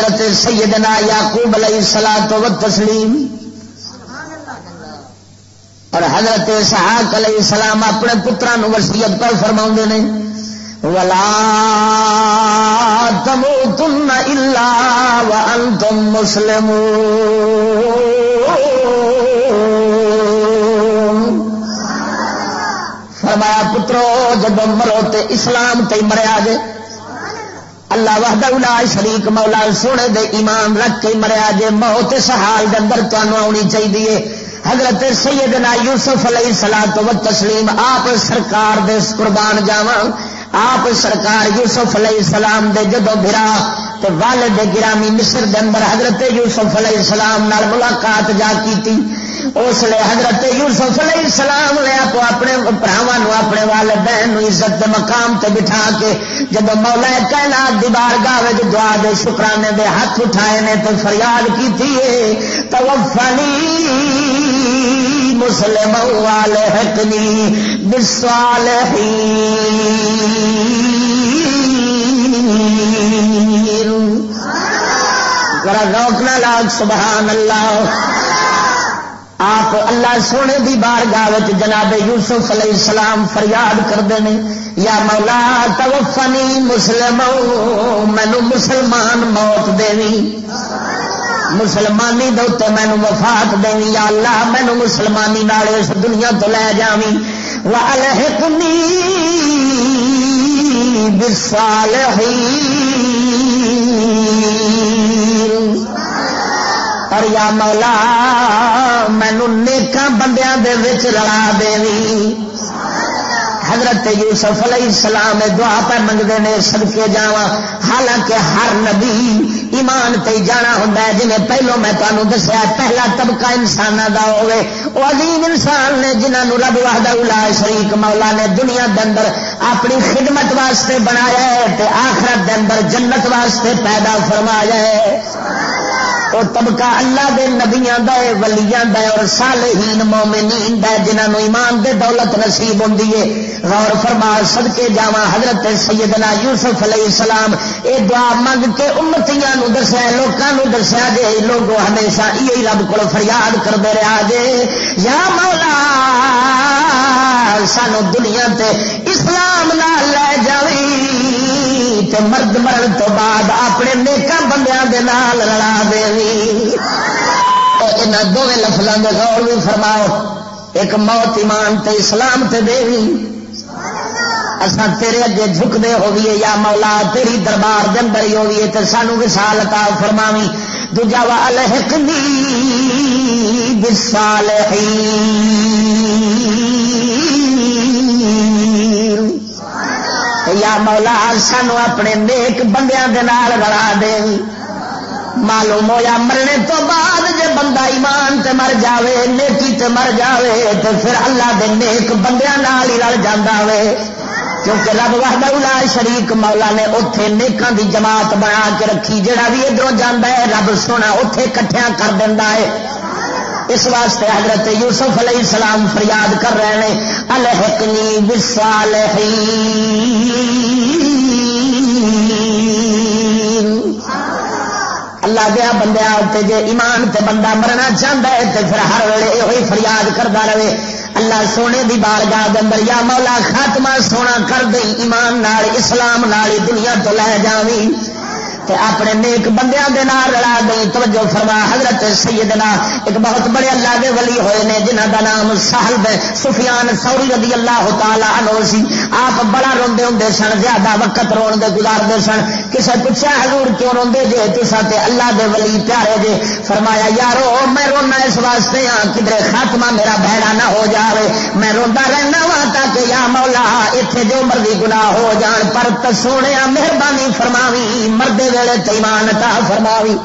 حضرت سیدنا یعقوب علیہ سلا تو تسلیم اور حضرت سہاق علیہ السلام اپنے پترا وسیعت پر فرما نے، ولا تم تم تم مسلم فرمایا پترو، جب مرو تے اسلام تے مریا جے اللہ وحدہ الا شریک مولا سونے دے ایمان رکھ کے مریا جے موت سہال دے اندر تمہیں آنی چاہیے حضرت سیدنا یوسف علیہ سلا تو تسلیم آپ سرکار دے قربان جاواں۔ آپ سرکار یوسف علیہ السلام دے جدو برا تے والد گرامی مصر دے اندر حضرت یوسف علیہ السلام نال ملاقات جا کی تھی اس لیے حضرت یوسف علیہ السلام نے آپ اپنے براہوں اپنے والدین عزت دے مقام تے بٹھا کے جب مولا کہنا دیوار گاوے دعا دے شکرانے دے ہاتھ اٹھائے نے تو فریاد کی تھی تو مسلم والے حکنی بسوال ذرا روکنا لاگ، سبحان اللہ۔ آپ اللہ سونے دی بار گاہ جناب یوسف علیہ السلام فریاد کرتے ہیں، یا مولا توفنی مسلم مینو مسلمان موت دینی۔ مسلمانی دے مینو وفات دینی، یا اللہ مینو مسلمانی نال اس دنیا تو لے جاوی والحقنی بالصالحین اور یا مولا مینو نیکاں بندیاں دے وچ رلا دینی حضرت یوسف علیہ السلام دعا پہ منگتے ہیں سدکے جا حالانکہ ہر نبی ایمان تے جانا ہوں جی پہلو میں تمہیں دسیا پہلا طبقہ انسان کا ہوے وہ عظیم انسان نے جنہوں رب واہدہ الا شریک مولا نے دنیا کے اندر اپنی خدمت واسطے بنایا ہے آخرت کے اندر جنت واسطے پیدا فرمایا ہے وہ طبقہ اللہ دے نبیاں دا دے ولیاں دا دے اور صالحین، مومنین دے جنہوں ایمان دے دولت نصیب ہوندی ہوں غور فرما سد کے جاوا حضرت سیدنا یوسف علیہ السلام، اے دعا منگ کے امتیاں نو دسیا لوگوں دسیا جے لوگ ہمیشہ یہی رب کو فریاد کرتے رہا جے۔ یا مولا، سانو دنیا تے اسلام نہ لے جاوی تے مرد مرن تو بعد اپنے نیکا بندیاں دے نال رلا دے ان دونوں لفلوں کے غور بھی فرماؤ۔ ایک موت ایمان تے اسلام تے دے اصا تیرے اگے جھکتے ہوئیے، یا مولا، تیری دربار دن ہی ہوئیے تو سانو وسال کا فرماوی دوجا وا، الحقنی بالصالحین۔ یا مولا سانو اپنے نیک بندیاں دے نال رلا دے۔ معلوم ہوا مرنے تو بعد جے بندہ ایمان تے مر جاوے، نیکی تے مر جاوے، تو پھر اللہ دے نیک بندیاں نال ہی رل جانا وے۔ کیونکہ رب وحدہ الا شریک مولا نے اتے نیکاں دی جماعت بنا کے رکھی جڑا بھی ادھر جانا ہے، رب سونا اتے کٹھیا کر دینا ہے۔ اس واسطے حضرت یوسف علیہ السلام فریاد کر رہے ہیں، الحقنی بسال اللہ دیا بندے جے ایمان تے بندہ مرنا چاہتا ہے تو پھر ہر ویلے یہ فریاد کرتا رہے۔ اللہ سونے دی بار گاہ اندر یا مولا خاتمہ سونا کر دیں ایمان نال، اسلام نال دنیا تو لے جاوی تے اپنے نیک بندیاں دے نال رلا دے۔ توجہ فرما، حضرت سیدنا ایک بہت بڑے اللہ دے ولی ہوئے نے جنہ دا نام سہل دے سفیان سوری رضی اللہ تعالی عنہ سی۔ آپ بڑا روندے ہوندے سن، زیادہ وقت رون دے گزاردے سن۔ کسے پوچھا حضور کیوں روندے جے؟ تسا تے اللہ دے ولی پیارے جے۔ فرمایا، یارو، میں رونا اس واسطے ہاں کدھر خاتمہ میرا بہڑا نہ ہو جاوے۔ میں روندا رہنا وا تاکہ یا مولا، ایتھے جو مرضی گناہ ہو جان، پر تسونے، مہربانی فرماوی، مردے ویلے تیمان تا فرماوی۔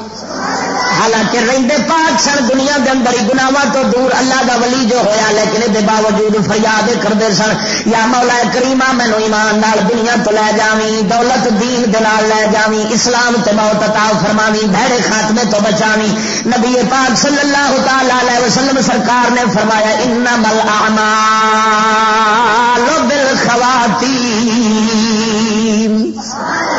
حالانکہ رنگے پاک سن دنیا کے اندر ہی تو دور اللہ دا ولی جو ہویا، لیکن یہ باوجود فریاد کرتے سن، یا مولا کریما مینو ایمان نال دنیا تو لے جاوی دولت دین دلال لے جاوی اسلام تے موت عطا فرماوی بھڑے خاتمے تو بچاوی نبی پاک صلی اللہ تعالی علیہ وسلم سرکار نے فرمایا انما الاعمال بالخواتیم۔ سبحان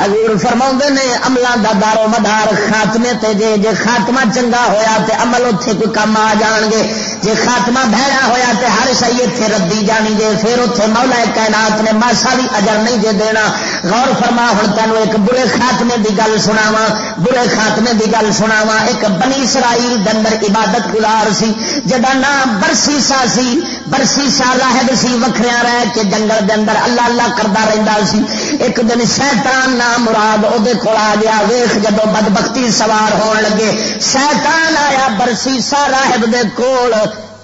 حضور فرما نے عملوں کا دارو مدار خاتمے تے جے جے خاتمہ چنگا ہویا تے عمل اتے کوئی کم آ جان گے، جے خاتمہ بہرا ہویا تے ہر شہی اتنے ردی جانی جے، پھر اتنے مولا کائنات نے ماسا بھی اجر نہیں جے دینا۔ غور فرما ہوں تینوں ایک برے خاتمے دی گل سناوا برے خاتمے دی گل سناوا ایک بنی اسرائیل دندر عبادت گزار سی جدا نام برسی سا سی برسی سا راہب سی وکھریا رہ کے جنگل دے اندر اللہ اللہ کرتا رہتا سی۔ ایک دن شیطان نام مراد وہ آ گیا۔ ویخ جدو بدبختی سوار ہون لگے۔ شیطان آیا برسی سا راہب دے کول۔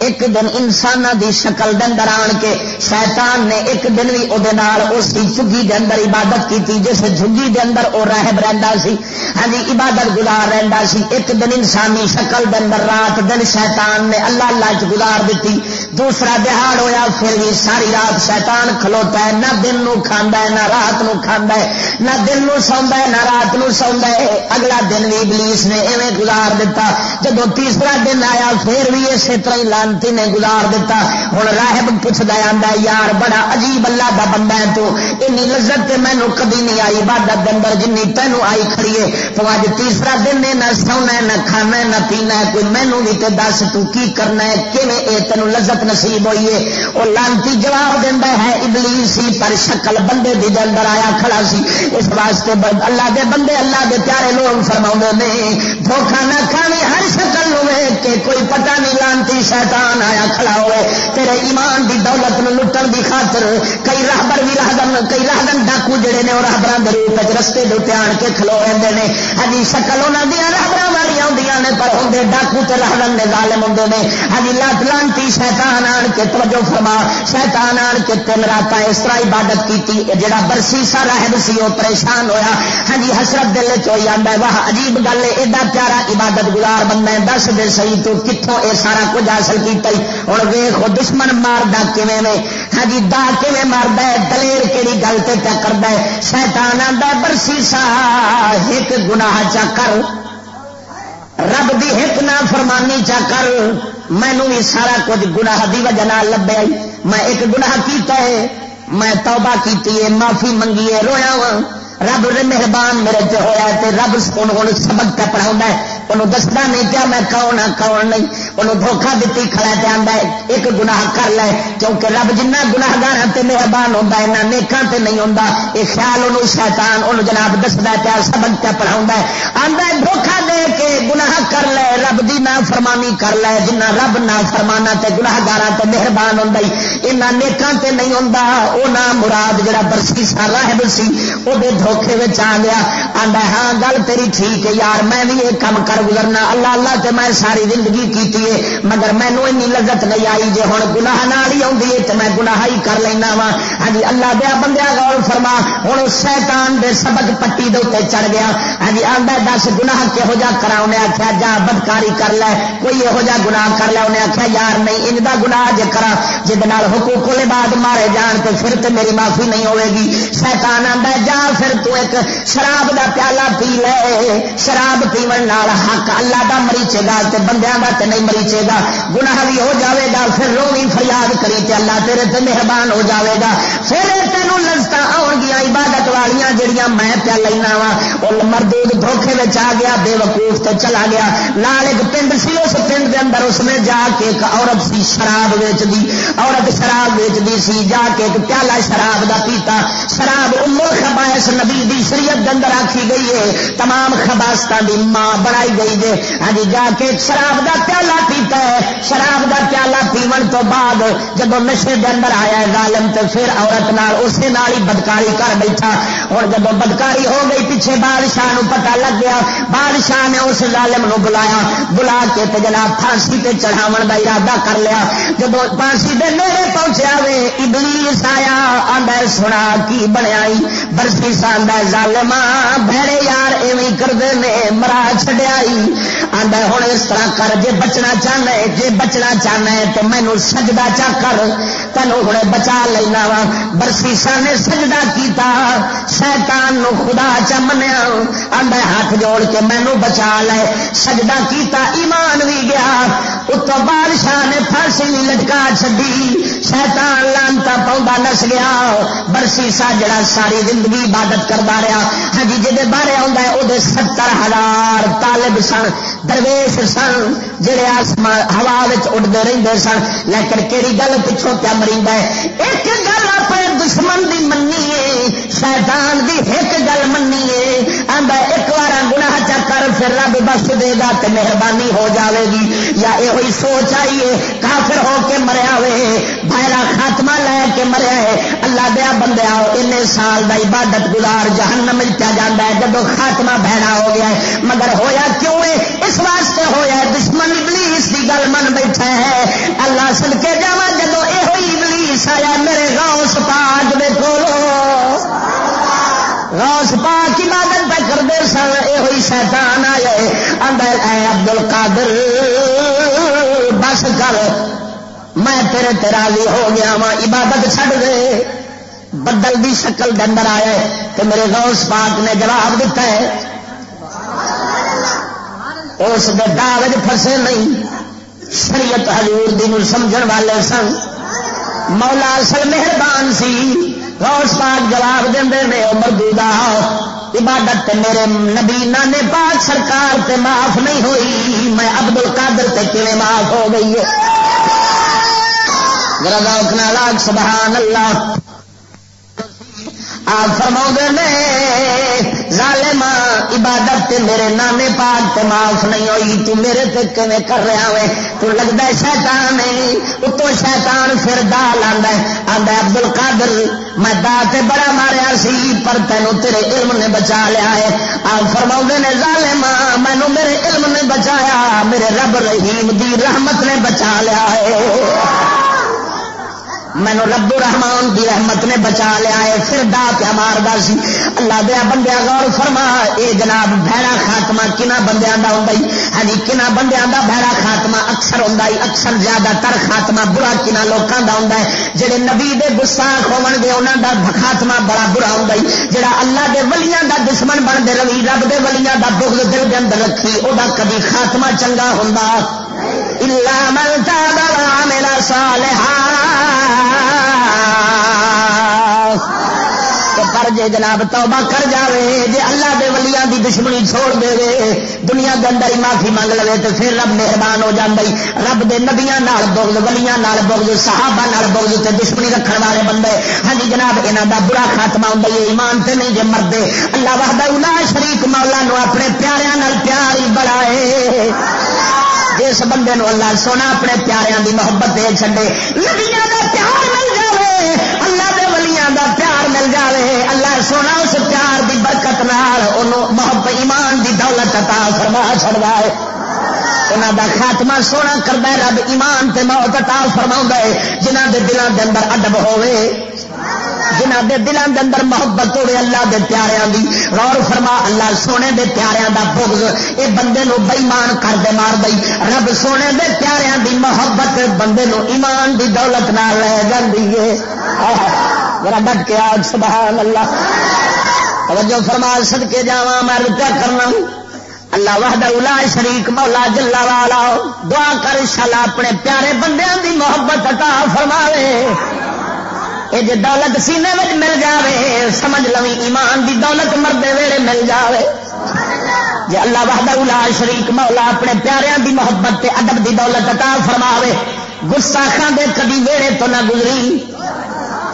ایک دن انسان دی شکل اندر آن کے شیطان نے ایک دن بھی وہ اس کی جگی دے اندر عبادت کی جس جگی دے اندر وہ راہب رہا سی ہاں جی عبادت گزار رہا سی۔ ایک دن انسانی شکل دے اندر، رات دن شیطان نے اللہ اللہ چ گزار دیتی دوسرا دہاڑ ہویا، پھر بھی ساری رات شیطان کھلوتا ہے، نہ دن نو کھانا ہے، نہ رات نو کھانا ہے، نہ دن نو سوندا ہے، نہ رات نو سوندا ہے۔ اگلا دن بھی ابلیس نے ایویں گزار دیتا جب تیسرا دن آیا، پھر بھی اسی طرح لانتی نے گزار دیتا ہوں راہب پوچھتا آتا یار بڑا عجیب اللہ کا بندہ ہے تو این لذت مینو کبھی نہیں آئی۔ عبادت اندر جن تینوں آئی کھڑیے تو اج تیسرا دن ہے، نہ سونا نہ کھانا نہ پینا کوئی مینو بھی تو دس تو کی کرنا ہے کیون اے تینوں لذت نصیب ہوئی ہے؟ وہ لانتی جواب دینا ہے ابلی سی پر شکل بندے دی اندر آیا کھڑا سی۔ اس واسطے اللہ دے بندے، اللہ دے پیارے لوگ فرما نے دھوکھا نہ کھانے ہر شکل ویک کے، کوئی پتہ نہیں لانتی شاید شیطان آیا کھڑا ہوئے، تیرے ایمان دی دولت نو لٹن دی خاطر کئی راہبر بھی راہدن کئی راہدن ڈاکو جڑے نے وہ راہبر کے روپ رستے دے آن کے کھلو رہتے ہیں ہجی شکل انہوں دیا راہبر والی آدی نے، پر ہوں ڈاکو تے راہدن نے ظالم ہوں نے۔ ہجی لات لانتی شیطان آن کے، توجہ فرما، شیطان آن کے تین رات اس طرح عبادت کی جڑا برسی سا راہب سی وہ پریشان ہویا۔ ہاں جی حسرت دل چوئی آتا ہے، واہ عجیب گل ہے، ایڈا پیارا عبادت گزار بندہ دس دے سی تو کتوں یہ سارا کچھ حاصل کیا ہوں ویخ دشمن ماردا کھے میں ہاں جی دا کھے مارد دلیر کہڑی گل سے کیا کرتا ہے؟ شیتان آتا برسی سا ایک گناہ چا کر۔ رب دی ایک نہ فرمانی چا کر۔ مینو بھی سارا کچھ گناہ دی وجہ لبیا میں ایک گناہ کیتا ہے، میں توبہ کیتی ہے، معافی منگی ہے، رویا وا رب مہربان میرے تے ہوا ہے رب ہوں سبق پہ پڑھا ہے، انہوں دستا نہیں کیا میں کون ہاں کون نہیں۔ انہوں دھوکھا دیتی کھڑا پہ آتا ہے، ایک گناہ کر لے، کیونکہ رب جنہ گناہگار تے مہربان ہوتا ہے، نہ نیکاں تے نہیں ہوتا یہ خیال انہوں، شیطان انہوں جناب دستا پیا سبق پہ پڑھا ہے۔ آتا ہے، دھوکھا دے کے گناہ کر لے، رب دی نہ فرمانی کر لے، جنہ رب نہ فرمانا تے گناہ گارا تے مہربان ہوں یہاں نیکاں تے نہیں ہوتا وہ نہ مراد جڑا برسی سا راہب سی وہ دھوکھے آ گیا آتا ہاں گل تیری ٹھیک ہے یار، میں بھی یہ کام کر گزرنا، اللہ اللہ تے میں ساری زندگی کیتی ہے، مگر مینو این لذت نہیں آئی جی ہوں گناہ نال ہی آئی ہے تو میں گناہ ہی کر لینا وا ہاں جی اللہ دیا بندیا غور فرما ہوں شیطان دے سبق پٹی دے اتنے چڑھ گیا۔ ہاں جی آدھا دس گناہ کہہو جا کرا انہیں آخیا جا، بدکاری کر لے، کوئی یہو جہ گناہ کر لے، انہیں آخیا یار، نہیں، ان کا گناہ جے کرا جہد حقوق بعد مارے جان تو پھر تو میری معافی نہیں ہوے گی۔ شیطان آدھا جا پھر تو ایک شراب دا پیالہ پی لے، شراب پیمن حق اللہ دا مریچے گا تے بندیاں دا تے نہیں مریچے گا۔ گناہ بھی ہو جاوے گا، پھر رو بھی فریاد کری تے اللہ تیرے تے مہربان ہو جاوے گا۔ پھر تینوں لذت آن گیا، عبادت والیاں جڑیاں میں پیا لینا وا وہ مردود دھوکھے میں آ گیا، بے وقوف تے چلا گیا۔ لال ایک پنڈ سی، اس پنڈ کے اندر اس نے جا کے ایک عورت سی شراب ویچ دی عورت شراب ویچ دی سی، جا کے ایک پیالہ شراب دا پیتا۔ شراب امور خبائش نبی دی شریعت کے اندر آخی گئی ہے، تمام خباستہ دی ماں بڑائی گئی دے ہاں جی، جا کے شراب دا پیالہ پیتا ہے۔ شراب دا پیالہ پیمن تو بعد جب نشے دے اندر آیا ہے ظالم، تو پھر عورت نال، اسی نال ہی بدکاری کر بیٹھا۔ اور جب بدکاری ہو گئی، پیچھے بادشاہ نو پتا لگ گیا۔ بادشاہ نے اس ظالم نو بلایا۔ بلا کے تے جناب پھانسی تے چڑھاو دا ارادہ کر لیا۔ جب پھانسی دے نیڑے پہنچیا وے ابلیس آیا، آندا سنا کی بنیا برسی ساندا ظالما بھڑے یار ایویں کردے نے، مرا چھڈیا آدھا ہوں اس طرح کر، جے بچنا چاہنا ہے، جے بچنا چاہنا ہے تو مینو سجدہ چا کر۔ تینوں ہوں بچا لینا وا۔ برسی نے سجدہ کیتا، شیطان نو خدا چا منیا۔ آدھا ہاتھ جوڑ کے مینو بچا لے۔ سجدہ کیتا، ایمان بھی گیا۔ اتو بادشاہ نے پھانسی بھی لٹکا چڈی شیطان لانتا پاؤں نس گیا۔ برسی سا جڑا ساری زندگی عبادت کرتا رہا۔ ہاں جی جہد بارے آتا ہے وہ ستر ہزار طالب سن۔ درویش سن، جڑے آسمان، ہوا اڈتے رہتے سن۔ لیکن کہڑی گل پچھوں کیا مریند ہے؟ ایک گل اپنے دشمن دی منی شیطان دی ایک گل منی آدھا ایک بار گناہ چا کر پھر رب بخش دے گا تو مہربانی ہو جاوے گی۔ یا یہ سوچ آئیے کافر ہو کے مریا وے بہرا خاتمہ لے کے مریا ہے۔ اللہ دیا بندے آؤ ان سال کا عبادت گزار جہنم ملتا ہے۔ جب خاتمہ بہنا ہو گیا ہے، مگر ہویا کیوں ہے؟ اس واسطے ہویا دشمن ابلیس کی گل من بیٹھا ہے۔ اللہ سن کے جا جب یہ ابلیس آیا، میرے غوث پاک دے کولو۔ غوث پاک عبادت پہ کرتے سن یہ شیطان آیا اندر اے عبد القادر بس کر۔ میں تیرے تراضی ہو گیا وا عبادت چھڈ دے۔ بدل دی شکل دے اندر آیا تو میرے غوث پاک نے جواب دیتا ہے اس داغ پھسے نہیں۔ شریعت حضور دی سمجھ والے سن۔ مولا اصل مہربان سی۔ روس پاک جواب دے مردودا عبادت میرے نبی نانے پاک سرکار تے معاف نہیں ہوئی۔ میں ابد ال کادر تے معاف ہو گئی ہے؟ لاگ سبحان اللہ۔ آپ فرما نے ظالم عبادت تے میرے نانے پاک تے معاف نہیں ہوئی، تو میرے تے کیویں کر رہا ہوئے؟ تو لگتا ہے شیطان ہے اتو شیطان پھر دا لاندا ہے، آندا ہے عبد القادر میں دا تے بڑا ماریا سی، پر تینو تیرے علم نے بچا لیا ہے۔ آپ فرما نے ظالم مینو میرے علم نے بچایا، میرے رب رحیم دی رحمت نے بچا لیا ہے۔ مینو رب رحمان دی رحمت نے بچا لیا ہے، پھر دا پیا ماردا سی۔ اللہ دیا بندیا غور فرما، اے جناب بھڑا خاتمہ کنا بندیا کا ہوں ہاں جی کنا بندیا کا بھڑا خاتمہ اکثر ہوں اکثر زیادہ تر خاتمہ برا کنا لوگوں کا ہوں جہے نبی دے گساخ ہو گے انہوں کا خاتمہ بڑا برا ہوں جہاں اللہ دے ولیاں دا دشمن بن دے روی، رب دے ولیاں دا بغض دل کے اندر رکھی وہ کبھی خاتمہ چنگا ہوں من تاب وعمل صالحا۔ پر جے جناب توبہ کر جاوے، جے اللہ دے ولیاں دی دشمنی چھوڑ دے وے دنیا دے اندر ہی معافی مانگ لے تو پھر رب مہربان ہو جاندی رب دے نبیاں نال بغض، ولیاں نال بغض، صحابہ نال بغض تے دشمنی رکھن والے بندے۔ ہاں جی جناب، انہاں دا برا خاتمہ ہوندا ہے، ایمان تے نہیں جے مردے۔ اللہ وحدہ لا شریک مولا نو اپنے پیاریاں نال پیار ہی بڑھائے۔ جس بندے نو اللہ سونا اپنے پیاروں کی محبت دے چڈے نبیا کا پیار مل جائے اللہ دے ولیاں دا پیار مل جائے اللہ سونا اس پیار دی برکت نال محبت، ایمان دی دولت عطا فرما چڑھا ہے انہوں دا خاتمہ سونا کرتا ہے، رب ایمان تے موت عطا فرما ہے جنہ دے دلوں دے اندر ادب ہوئے جنہ دے دلوں دے اندر محبت ہوے اللہ دے پیاریاں دی۔ غور فرما، اللہ سونے دے پیاریاں دا بغض، اے بندے نو بےمان کر دے مار دئی۔ رب سونے دے پیاریاں دی محبت بندے نو ایمان دی دولت نال لے جاندی ہے۔ ذرا ڈٹ کے آج سبحان اللہ توجہ فرما، صدقے جاواں میں رکیا کرنا اللہ وحدہ الا شریک، مولا جلا والا دعا کر شالا اپنے پیارے بندیاں دی محبت عطا فرماوے۔ یہ جی دولت سینے میں مل جائے سمجھ لو ایمان دی دولت مردے ویڑے مل جائے جی اللہ وحدہ الا شریک مولا اپنے پیاریاں دی محبت تے ادب دی دولت عطا فرماوے گستاخان دے کبھی ویڑے تو نہ گزری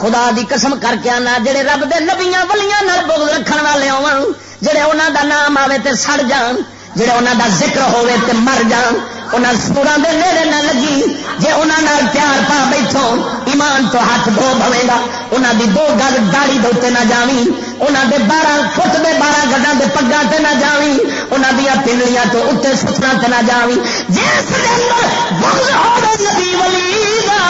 خدا دی قسم کر کے آنا جڑے رب دے نبیاں ولیاں نال بغض رکھن والے ہون جڑے انہاں دا نام آوے تے سڑ جان جڑے انہاں دا ذکر ہوے تے مر جان انہاں سورا دے نیڑے نہ لگی۔ جے انہاں پیار پا بیٹھو، ایمان تو ہاتھ دھو بوے گا۔ انہاں دی دو گل داڑی دے نہ جاوی انہاں دے بارہ فٹ دے بارہ گڈاں دے پگا تے نہ جاوی انہاں دیا پنڈلیاں تو اتنے ستنا تے نہ جاوی جس نبی ولی دا،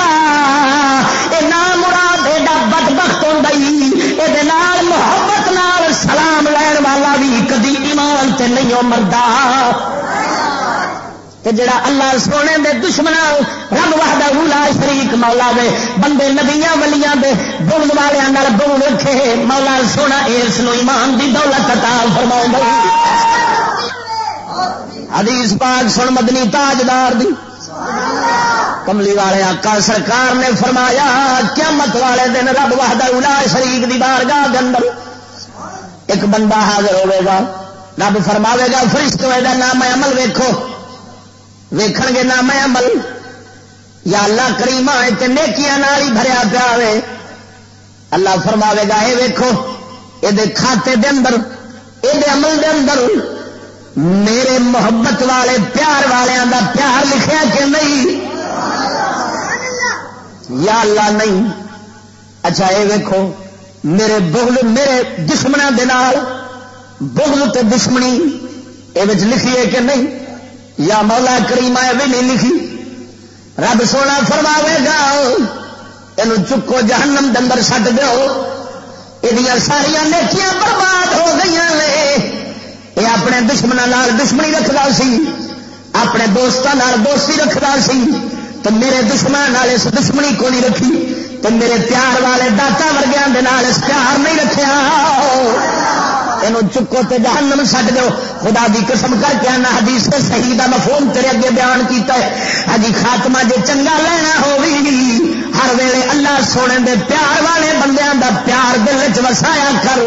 اے نام مراد ایڈا بدبخت ہوندی اے دے نال محبت نال سلام لین والا بھی کدی ایمان تے نہیں مردا جڑا اللہ سونے دے دشمن رب وحدہ اولا شریک مولا دے، بندے نبیاں ولیاں دے بغض والوں بغض رکھے، مولا سونا اس ایمان دی دولت عطا فرما حدیث پاک سن مدنی تاجدار دی۔ کملی والے آقا سرکار نے فرمایا، قیامت والے دن رب وحدہ اولا شریک دی بارگاہ دے اندر ایک بندہ حاضر ہوے گا۔ رب فرماوے گا فرشت ہوئے گا نام عمل ویکھو۔ ویکھ گے نام عمل۔ یا اللہ کریما نیکیا نال ہی بھریا پیا ہوے اللہ فرماوے گا یہ ویکھو یہ کھاتے دے اندر یہ عمل دے اندر میرے محبت والے، پیار والوں دا پیار لکھیا کہ نہیں؟ یا اللہ نہیں۔ اچھا یہ ویکھو، میرے بغل، میرے دشمنوں کے نال، بغل تے دشمنی یہ لکھیے کہ نہیں؟ یا مولا کریم بھی نہیں لکھی۔ رب سونا فرماوے گا یہ چکو جہنم دندر سٹ دو یہ ساریا نیکیاں برباد ہو گئی یہ اپنے دشمنوں دشمنی رکھتا سی، اپنے دوستوں دوستی رکھتا سی۔ تو میرے دشمن اس دشمنی کو نہیں رکھی۔ تو میرے پیار والے داتا ورگیا اس پیار نہیں رکھا یہ چکو تے جہنم سٹ دو۔ خدا دی قسم کر کے آنا، حدیث سے صحیح دا مفہوم تیرے اگے بیان کیتا ہے۔ ہجی خاتمہ جے چنگا لینا ہوگی ہر ویلے اللہ سونے دے پیار والے بندیاں دا پیار دل چ وسایا کر۔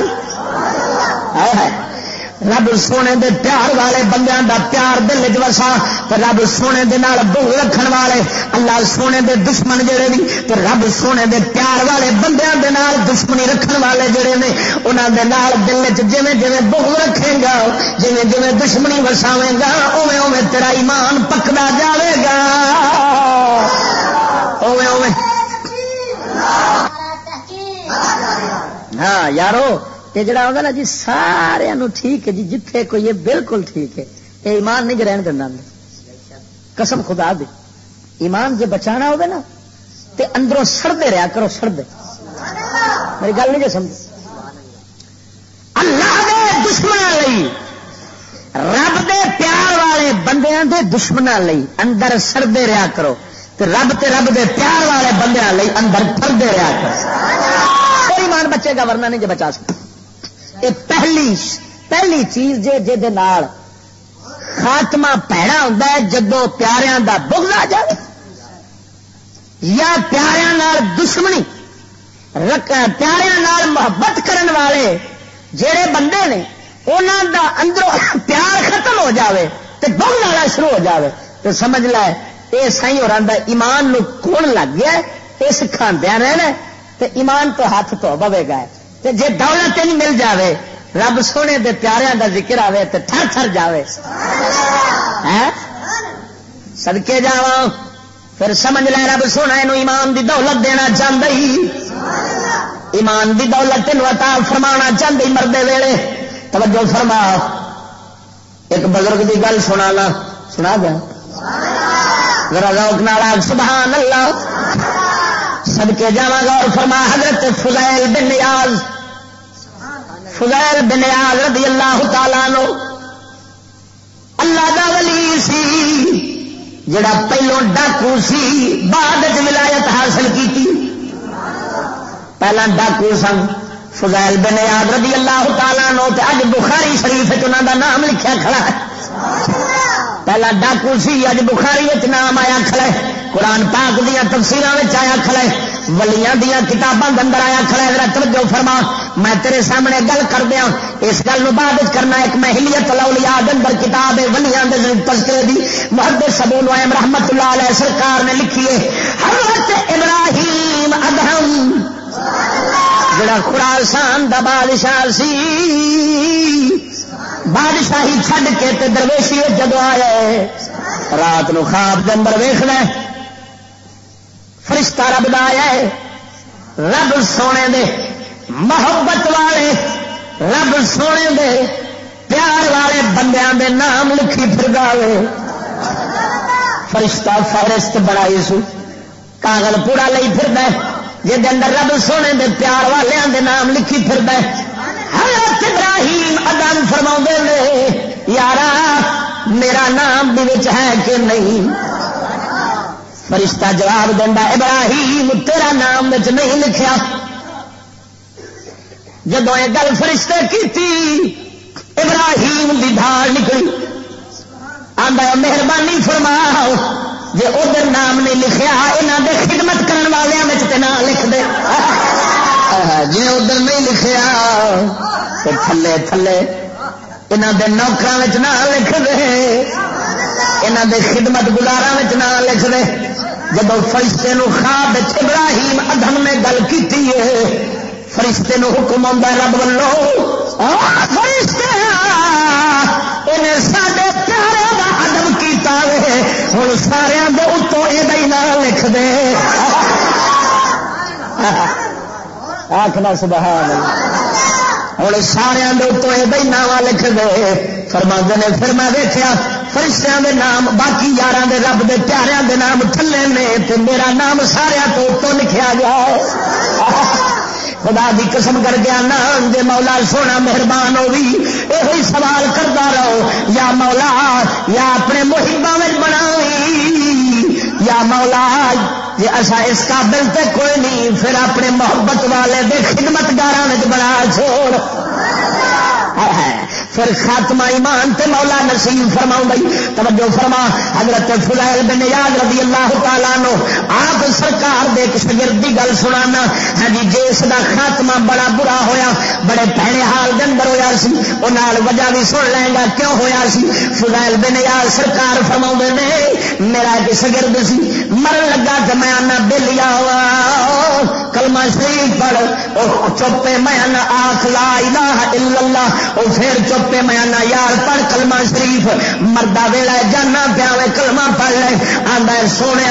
رب سونے دے پیار والے بندیاں دا پیار دل چسا تو رب سونے دے نال بہو رکھن والے اللہ سونے دے دشمن جڑے بھی تو رب سونے دے پیار والے بندیاں دے نال دشمنی رکھن والے جڑے نے انہاں دے نال دل چ جویں جویں رکھے گا، جویں جویں دشمنی وساوے گا، اوویں اوویں تیرا ایمان پکدا جاوے گا۔ اوویں اوویں۔ ہاں یارو یہ جڑا ہوگا نا جی سارے ٹھیک ہے جی جتھے کوئی یہ بالکل ٹھیک ہے۔ یہ ایمان نہیں رہن دینا قسم خدا دی۔ ایمان جی بچا ہوگا نا تے اندروں سڑتے رہا کرو سڑتے میری گل نہیں جو سمجھ اللہ دے دشمن رب دے پیار والے بندیاں دے دشمنوں اندر سڑتے رہا کرو۔ تے رب تے رب دے پیار والے بندے اندر پڑتے رہا کرو۔ کوئی ایمان بچے گا ورنہ نہیں جو بچا سکتا۔ یہ پہلی پہلی چیز جے جے دے نال خاتمہ پیڑا ہوتا ہے جدو پیاریاں دا بغض آ جائے یا پیاریاں نال دشمنی پیاریاں نال محبت کرن والے جڑے بندے نے انہوں دا اندروں پیار ختم ہو جاوے تے بغض والا شروع ہو جاوے تو سمجھ لے یہ سی ہو رہا ایمان نو کون لگ گیا اس کھاندیا رہنا تے ایمان تو ہاتھ تو بوے گا جی دولت نہیں مل جاوے رب سونے دے پیاروں دا ذکر آئے تو تھر تھر جائے سدکے جا پھر سمجھ لے رب سونا یہ ایمان دی دولت دینا چاہتا ہی ایمان دی دولت تین عطا فرما چاہتی مردے ویلے۔ توجہ فرما۔ ایک بزرگ دی گل سنا لا۔ سنا دیا۔ ذرا روک نالا سبحان اللہ۔ سدکے جا گا اور فرما۔ حضرت فضائل بن نیاز فضائل بن نیاز رضی اللہ تعالی نو اللہ دا ولی سی، جڑا پہلو ڈاکو سی، بعد ولایت حاصل کی پہلا ڈاکو سن فضائل بن نیاز رضی اللہ تعالی نو تے اج بخاری شریف انہوں دا نام لکھیا کھڑا ہے۔ پہلا ڈاکو سی، اج بخاری نام آیا کھڑا ہے۔ قرآن پاک دیا تفصیل آیا کھڑا ہے۔ ولیاں دیا کتاباں اندر آیا کھڑا ہے توجہ فرما۔ میں تیرے سامنے گل کر دیا اس گل نو بعد کرنا ایک محلیت الاولیاء اندر کتاب ہے، ولیاں دے تذکرے دی۔ محدث ابو نعیم رحمت اللہ علیہ سرکار نے لکھی ہے، حضرت ابراہیم ادہم۔ جڑا خراسان دا بادشاہ سی۔ بادشاہی چھڈ کے تے درویشی جدو آیا رات نو خواب دے اندر ویخنا فرشتہ رب دا آیا ہے۔ رب سونے دے، محبت والے، رب سونے دے، پیار والے بندیاں دے نام لکھی پھر گاوے فرشتہ فہرست بنائی سو۔ کاغل پورا لئی پھر دے۔ جی اندر رب سونے دے، پیار والوں دے نام لکھی پھر دے۔ حضرت ابراہیم ادم فرما نے، یارا، میرا نام بھی ہے کہ نہیں؟ فرشتہ جواب دینا ابراہیم، تیرا نام نہیں لکھیا۔ جب یہ گل فرشتے کی ابراہیم کی دھاڑ نکلی۔ آدھا مہربانی فرماؤ جی ادھر نام نہیں لکھیا یہاں دے خدمت کرنے والوں نام لکھ دے۔ جی ادھر نہیں لکھیا تو تھلے تھلے یہاں دے نوکر نام لکھ دے۔ یہاں دے خدمت گزارا نام لکھ دے۔ جب فرشتے خواب ابراہیم ادم نے گل کی فرشتے نو حکم آتا رب ولو فرشتے انہیں سارے پیارے کا ادب کیا ہوں سارا اتوں یہ نام لکھ دے۔ آخنا سبحان ہوں سارا اتوں یہ نام لکھ دے۔ فرما نے، پھر میں دیکھا فرشتوں دے نام، باقی یار دے رب دے پیاروں دے نام تھلے نے تے میرا نام سارا تو اتوں لکھا گیا خدا دی قسم کر گیا نام دے مولا سونا مہربان ہوگی یہ سوال کرتا رہو، یا مولا، یا اپنے محبا میں بنا یا مولا جی اصا اس قابل تے کوئی نہیں، پھر اپنے محبت والے دے خدمت گار بنا چھوڑ۔ پھر خاتمہ ایمان تے مولا نصیب فرما توجہ فرما، حضرت فلائل بن یاد رضی اللہ تعالیٰ نو آپ سرکار دے ایک شگرد کی گل سنانا۔ ہاں جی جس کا خاتمہ بڑا برا ہویا، بڑے پہنے حال دے اندر ہویا سی وہ نال وجہ بھی سن لیں گا، کیوں ہویا سی؟ فلائل بن یاد سرکار فرما نے میرا ایک شگرد سی، مرن لگا کہ میں آنا بلیا کلمہ شریف پڑھ چوپے میں آنا، آخ لا الہ الا اللہ وہ پھر چپ پہ میں آنا، یار پڑھ کلمہ شریف مردہ ویلا جانا پیا میں کلمہ پڑھ لے آدھا سونے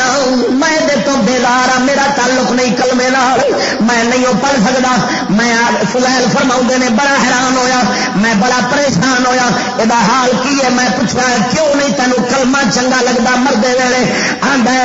میں دے تو بےزار ہاں میرا تعلق نہیں کلمے نال، میں نہیں وہ پڑھ سکتا میں فلائل فرما نے، بڑا حیران ہویا، میں بڑا پریشان ہویا یہ حال کی ہے، میں پوچھا کیوں نہیں تینوں کلمہ چنگا لگتا مردے ویلے آدھا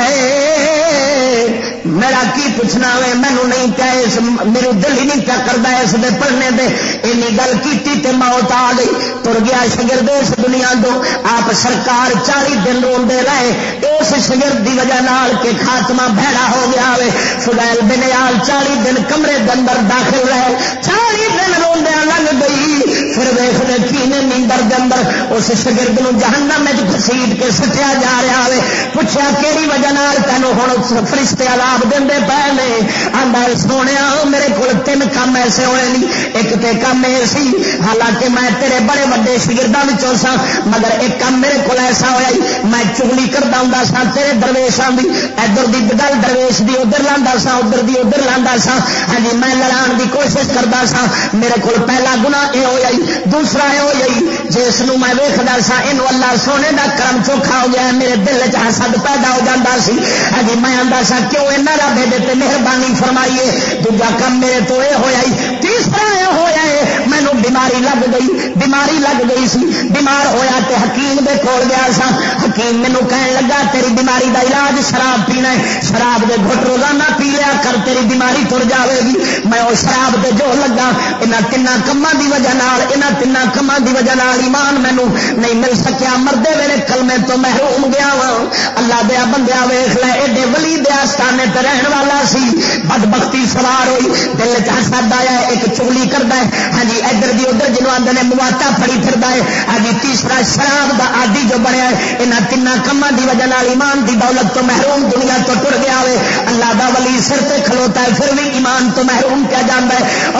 میرا کی پوچھنا وے مینو نہیں کیا اس میرے دل ہی نہیں کیا کرتا اس دے پڑھنے دے۔ این گل کی موت آ گئی۔ تر گیا شگرد اس دنیا دو۔ آپ سرکار چالی دن روڈے رہے۔ اس شگرد کی وجہ نال کے خاتمہ بہڑا ہو گیا وے فضائل بنیال چالی دن کمرے دندر داخل رہے۔ چالی دن روڈیا لگ گئی۔ پھر ویخ کی نے نیندر دندر اس شگرد جہنم میں گسیٹ کے سٹیا جا رہا ہے پوچھا کہڑی وجہ تینوں ہوں فرشتے عذاب دے پے نے آدھا سونے میرے کو تین کام ایسے ہوئے نہیں ایک تے کام یہ سی حالانکہ میں تیرے بڑے وڈے شگردوں سا مگر ایک کام میرے کو ایسا ہوا میں چگلی کرتا ہوں سا تیرے درویشوں کی ادھر کی گل درویش کی ادھر لانا سا ادھر کی ادھر لانا سا ہاں جی میں لڑان کی کوشش کرتا سا میرے کو پہلا گنا یہ ہو دوسرا یہ ہو جس میں ویختا سا یہ اللہ سونے کا کرم چوکھا ہو گیا میرے دل چسد پیدا ہو جاتا سی ہاں جی میں آتا سا کیوں رب دیتے مہربانی فرمائیے دوجا کم میرے تو یہ ہوا تیسرا یہ ہوا ہے مینو بیماری لگ گئی، بیماری لگ گئی سی۔ بیمار ہویا تے حکیم دے کول گیا سا۔ حکیم مینو کہن لگا، تیری بیماری دا علاج شراب پینا ہے۔ شراب دے گھٹ روزانہ پی لیا کر، تیری بیماری تر جاوے گی میں وہ شراب دے جو لگا یہاں تین کما دی وجہ یہاں تین کما دی وجہ ایمان مینو نہیں مل سکیا۔ مردے ویلے کلمے تو محروم گیا وا اللہ دیا بندیا ویخ لے، ایڈے ولی دیا ستانے رہن والا سی۔ بد بختی سوار ہوئی۔ دل چسد آیا، ایک چگلی کرتا ہے۔ ہاں جی ادھر دی ادھر جنوب آدھے نے مواتا پڑی پھر ہے۔ ہاں جی تیسرا شراب دا آدی جو بنیا ہے۔ یہاں تین کما دی وجہ ایمان دی دولت تو محروم دنیا تو ٹر گیا ہے اللہ دا ولی سر سے کھلوتا ہے، پھر بھی ایمان تو محروم کیا جانا ہے۔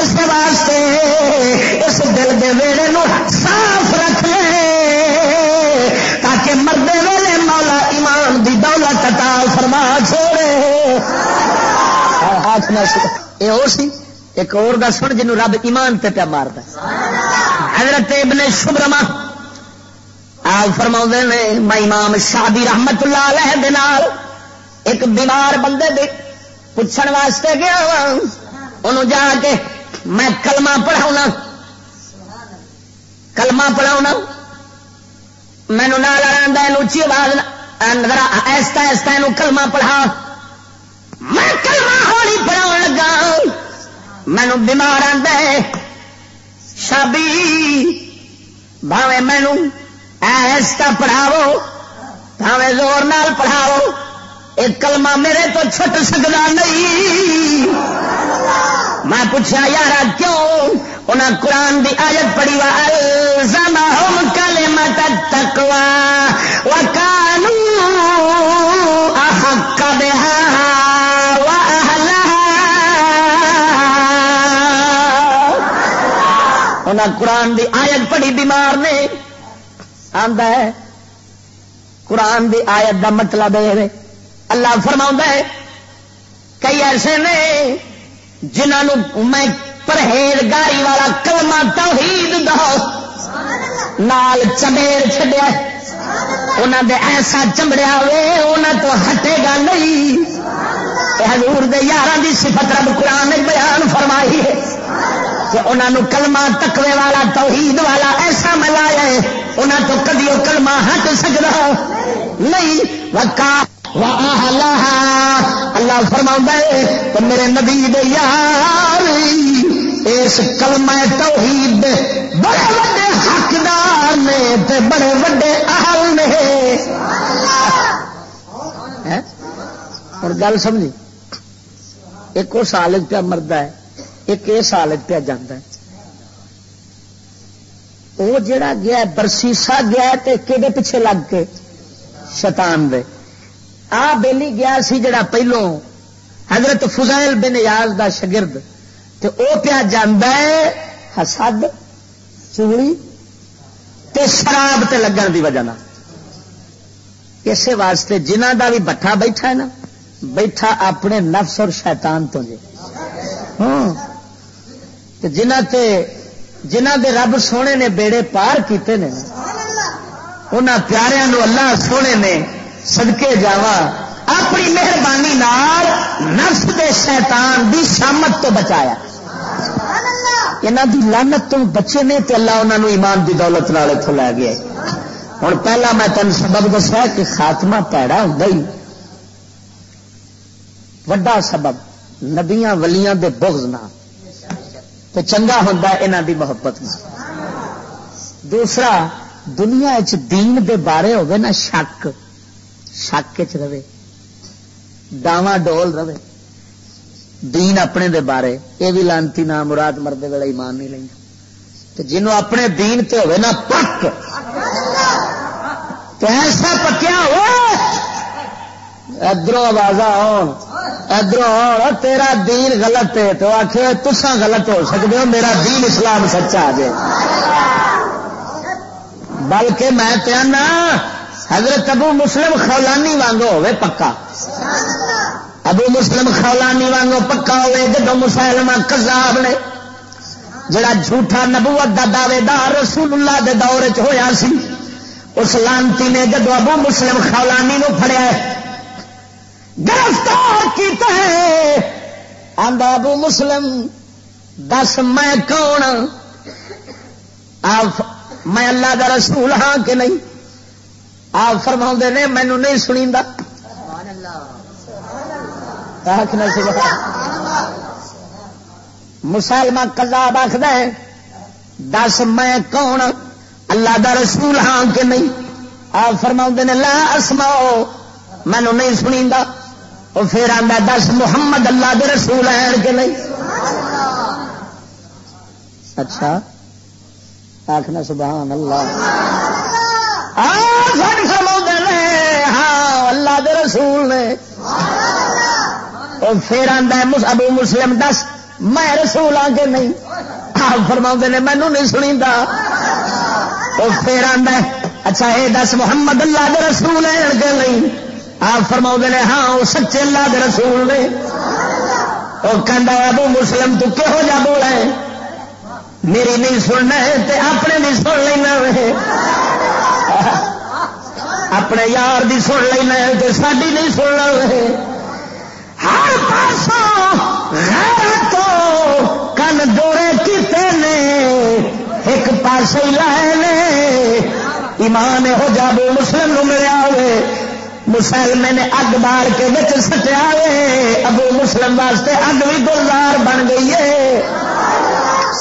اس واسطے اس دل کے ویڑے نو صاف رکھ لے۔ تاکہ مردے ویلے مولا ایمان دی دولت عطا فرما چھوڑے۔ یہ اور سی؟ ایک اور دا سن جنوں رب ایمان تے پیا مارتا حضرت ابن شبرما آپ فرما نے، میں امام شادی رحمت اللہ علیہ دنال ایک بیمار بندے دے پوچھن واسطے گیا ہاں۔ انہوں جا کے میں کلمہ پڑھاؤنا۔ کلمہ پڑھاؤنا۔ مینو نال اچھی آواز ذرا ایستا ایستا یہ کلمہ پڑھا۔ پڑھا مینو بیمار آدھا شابی بھاوے مینو ایسا پڑھاو بھاوے زور نال پڑھاو ایک کلمہ میرے تو چھٹ سکتا نہیں۔ میں پوچھا یار کیوں؟ انہیں قرآن دی آیت پڑھی وا کل مت تکوا وکانو احق بها۔ انہیں قرآن دی آیت پڑھی بیمار نے۔ آندا ہے، قرآن دی آیت دا مطلب ہے۔ اللہ فرما ہے، کئی ایسے نے جنہوں میں پرہیزگاری والا کلمہ توحید دو نال چمیر چڈیا انہوں دے ایسا چمڑیا ہوے انہوں تو ہٹے گا نہیں۔ حضور دے یار دی صفت رب قرآن بیان فرمائی ہے۔ کہ انہوں کلمہ تکوے والا، توحید والا ایسا ملایا ہے انہوں تو کدی وہ کلمہ ہٹ سکتا نہیں۔ وکا اللہ فرما تو میرے نبی دے یار، اس کلمہ توحید بڑے بڑے حقدار نے تے بڑے بڑے اہل نے۔ ہاں؟ اور گل سمجھی؟ ایک اس حالت پہ مرد ہے۔ ایک اس حالت پہ جانا وہ جڑا گیا برسیسا گیا تے کہ پیچھے لگ کے شیطان دے۔ آ بیلی گیا سی جڑا پہلو حضرت فضائل بن یاز دا شگرد تے او پیا جانا ہے حسد چوڑی تے شراب تے لگن دی وجہ اسی واسطے جنہ دا بھی بٹھا بیٹھا ہے نا، بیٹھا اپنے نفس اور شیطان تو جی۔ ہاں۔ جنہ تے جنہ دے رب سونے نے بیڑے پار کیتے نے انہاں پیاریاں نو اللہ سونے نے سدکے جاوا اپنی مہربانی نفس دے شیطان دی شامت تو بچایا یہاں دی لانت تو بچے نے تے اللہ انہوں نے ایمان دی دولت نال اتوں لے گیا ہوں پہلا میں تین سبب دسا کہ خاتمہ پیڑا ہوں وڈا سبب نبیاں ولیاں دے بغض نہ تو چنگا ہوں یہاں دی محبت نہ دوسرا، دنیا دین دے بارے ہوگے نا شک۔ شک چ رہے۔ ڈاواں ڈول رہے۔ دین اپنے دے بارے۔ یہ بھی لانتی نام مراد مرد ویلا ایمان نہیں لینا جنوں اپنے دین تے ہوئے نا پک۔ تو ایسا پکیا ہو ادھر آواز آن۔ ادھر تیرا دین غلط ہے تو آخ تسا غلط ہو سکتے ہو، میرا دین اسلام سچا جائے بلکہ میں کہنا حضرت ابو مسلم خولانی وانگو ہوئے پکا۔ ابو مسلم خولانی وانگو پکا ہوئے جب مسلم کزاب نے، جڑا جھوٹا نبوت دا دعوے دار رسول اللہ دے دور چ ہویا سی، اس لانتی نے جب ابو مسلم خولانی نو پھڑیا گرفتار کیتا ہے۔ آندا ابو مسلم، دس میں کون؟ میں اللہ دا رسول ہاں کہ نہیں؟ آپ فرما نے مینو نہیں سنی مسلمان کزاب آخد دس میں کون؟ اللہ دا رسول ہاں کہ نہیں؟ آپ فرما نے، لا اسماؤ۔ مینو نہیں سنی وہ پھر آتا دس، محمد اللہ دے رسول ہیں کہ نہیں؟ اچھا آخنا سبحان اللہ۔ ہاں اللہ دے رسول نے۔ پھر آدھا ابو مسلم، دس، میں رسول ہاں آ کے نہیں؟ آپ فرما نے مینو نہیں سنی پھر آدھا اچھا یہ دس، محمد اللہ دے رسول ہے کہ نہیں؟ آپ فرما نے ہاں وہ سچے اللہ دے رسول نے۔ وہ کہہ ابو مسلم، تو کہہو جا بولا ہے۔ میری نہیں سننا ہے تے اپنے نہیں سن لینا اپنے یار دی سن لینا تو ساری نہیں سن لے ہر پاسوں تو کن دورے کیتے نے۔ ایک پاس ہی لائے نے۔ ایمان ہو جابو مسلم ملیا ہوئے۔ مسلمے نے اگ مار کے بچ سٹیا ابو مسلم واسطے اگ بھی گلزار بن گئی ہے۔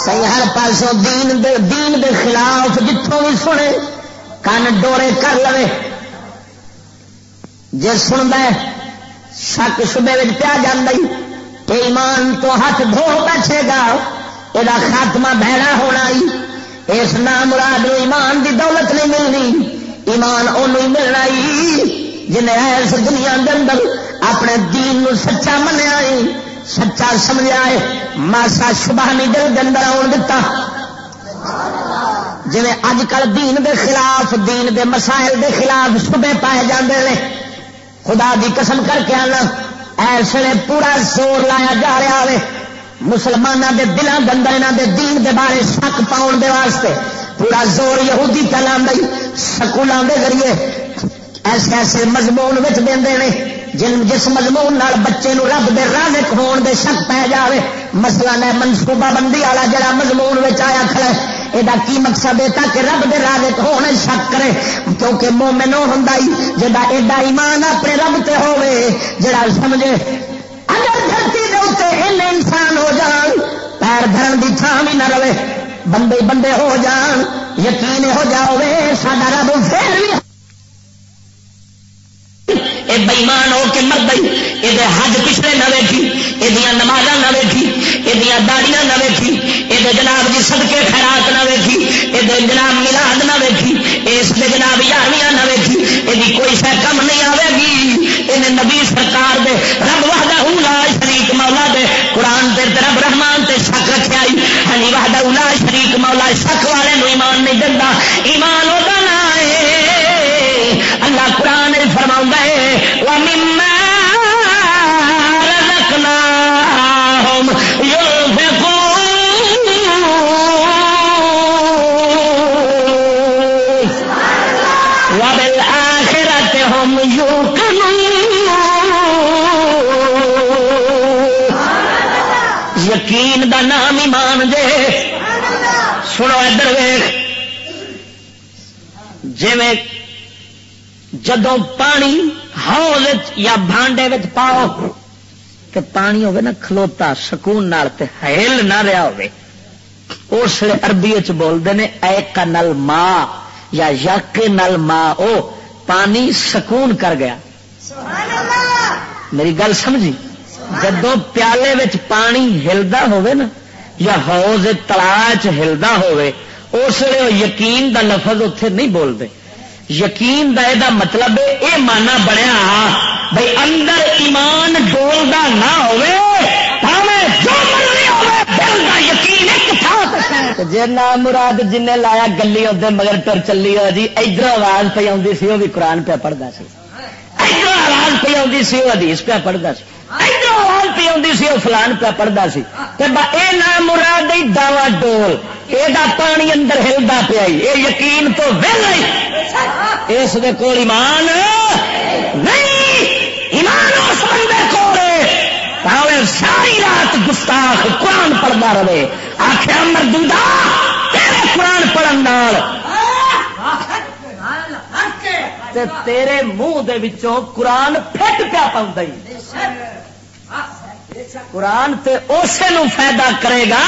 سی ہر پاسوں دین دے دین دے خلاف جتوں بھی سنے، کن ڈورے کر لو جی سنتا شک شبے پیا جانا کہ ایمان تو ہاتھ دھو بیٹھے گا یہ خاتمہ بہنا ہونا ہی۔ اس نام مراد ایمان دی دولت نہیں ملنی، ایمان انہوں ملنا جنہیں ایس دنیا کے اندر اپنے دین نو سچا منیا سچا سمجھا ہے، ماسا شبہ نہیں دل کے اندر آن دتا۔ جی اج کل دین دے خلاف، دین دے مسائل دے خلاف شبے پائے جاندے نے۔ خدا دی قسم کر کے آنا ایسے پورا زور لایا جا رہا ہے۔ مسلمانوں کے دلوں دندر یہاں دے دین دے بارے شک پاؤن دے واسطے پورا زور یہودی چلا سکولوں کے ذریعے۔ ایسے ایسے مضمون دے جن جس مضمون نال بچے نو رب دے رازق ہون دے شک پی جائے مسئلہ نے منصوبہ بندی والا جڑا مضمون آیا کھڑا یہ کی مقصد ہے تاکہ رب دے رازق ہونے شک کرے؟ کیونکہ مومن ہوں جا ایڈا ایمان اپنے رب تے ہوے جڑا سمجھے، اگر دھرتی دے اتنے ان انسان ہو جان، پیر دھرن کی تھان بھی نہ رہے، بندے بندے ہو جان یقین ہو جاؤ سا رب پھر بھی بےمان ہو کے مر گئی یہ حج پچھلے نہ ویکھی یہ نماز نہ ویکھی یہ داڑیاں نہ ویکھی یہ جناب جی سدکے خیرات نہ ویکھی یہ جناب ملاد نہ ویکھی اس کے جناب یارویاں نہ ویکھی یہ کوئی شہ کم نہیں آئے گی یہ نبی سرکار دے رب وحدہ اولا شریک مولا دے قرآن تے رب رحمان تے شک رکھا ہنی وحدہ اولا شریک مولا شک والے ایمان نہیں دتا ایمان ہوتا قرآن جدو پانی ہاؤ یا بانڈے پاؤ تو پانی ہوگا نا کھلوتا سکون نال تے ہیل نہ رہا ہو اس لیے اربی بولتے ہیں اے کا نل ماں یا یک نل ماں او پانی سکون کر گیا۔ میری گل سمجھی؟ جدو پیالے وچ پانی ہلدا ہوئے نا یا حوض تلا ہلدا ہوئے اس لیے یقین دا لفظ اتے نہیں بولتے یقین دا یہ مطلب یہ مانا بنیا بھائی اندر ایمان ڈولتا نہ جی نام مراد جن لایا گلی ادھر مگر ٹر چلی ہو جی ادھر آواز پہ آتی سی وہ بھی قرآن پہ پڑھتا سی۔ ادھر آواز پہ آتی سی وہ حدیث پہ پڑھتا سی۔ ادھر آواز پہ آتی سی وہ فلان پہ پڑھتا سی۔ یہ نام مراد دعوا ڈول یہ پانی اندر ہلدا پیا یہ یقین تو ویل اس کو ایمان نہیں، ایمان اس بندے کو ساری رات گستاخ قرآن پڑھتا رہے۔ آخر مردہ تیرے قرآن پڑھن تیرے منہ دے وچوں قرآن پھٹ پیا پاؤں قرآن تے اسے نو فائدہ کرے گا